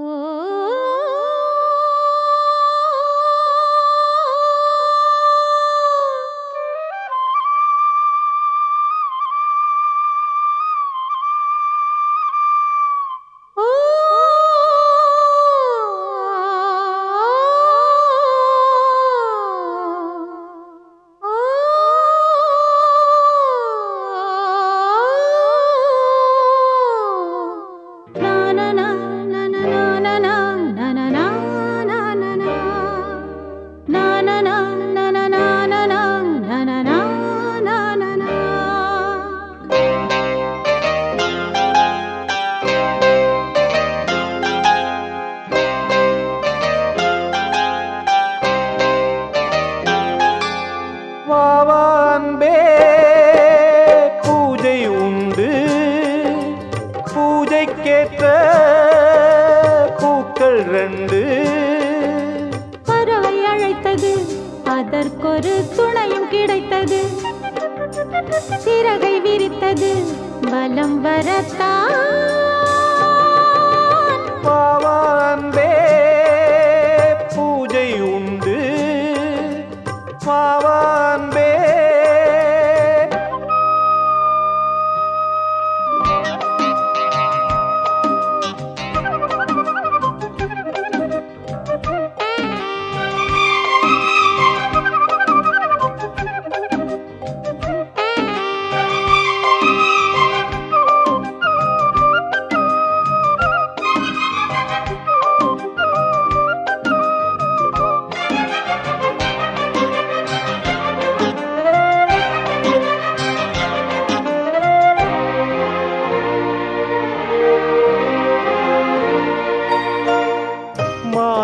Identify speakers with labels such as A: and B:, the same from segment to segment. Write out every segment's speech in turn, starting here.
A: Oh. கிடைத்தது. அதற்கொரு துணையும் கிடைத்தது. சிறகை விரித்தது. பலம் வரத்தான்.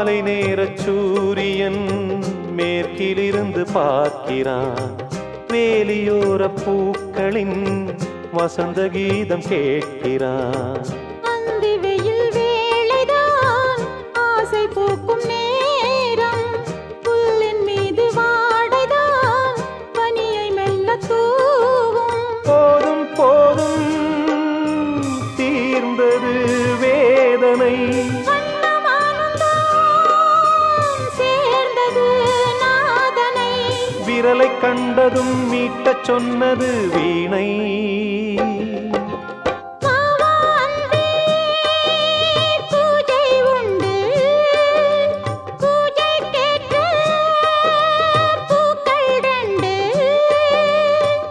B: மாலை நேர சூரியன் மேற்கிலிருந்து பார்க்கிறான். வேலியோர பூக்களின் வசந்த கீதம் கேட்கிறான். போதும் போதும் தீர்ந்தது வேதனை. விரலை கண்டதும் மீட்டச் சொன்னது வீணை.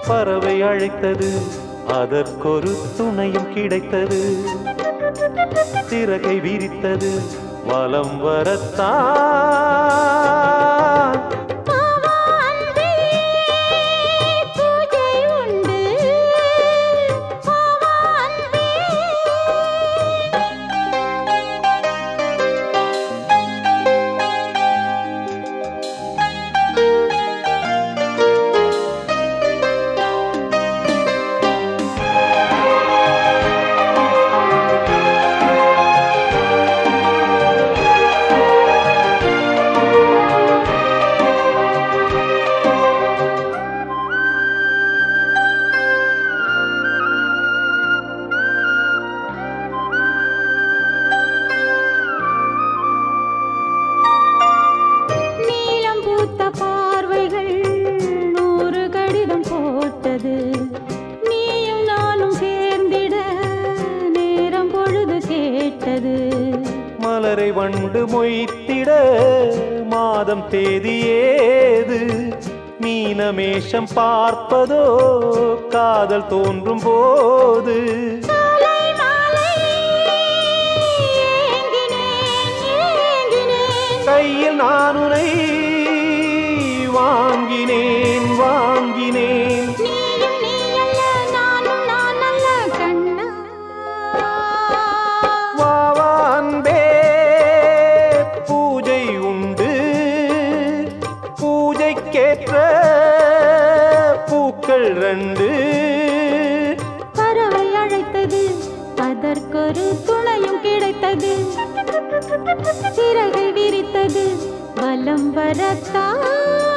B: பறவை அழைத்தது அதற்கொரு துணையும் கிடைத்தது. சிறகை விரித்தது வலம் வரத்தான்
A: கேட்டது
B: மலரை வண்டு மொய்த்திட மாதம் தேதி ஏது மீனமேஷம் பார்ப்பதோ காதல் தோன்றும் போது பூஜைக்கேற்ற பூக்கள் ரெண்டு.
A: பறவை அழைத்தது அதற்கொரு துணையும் கிடைத்தது. சிறகை விரித்தது வலம் வரத்தான்.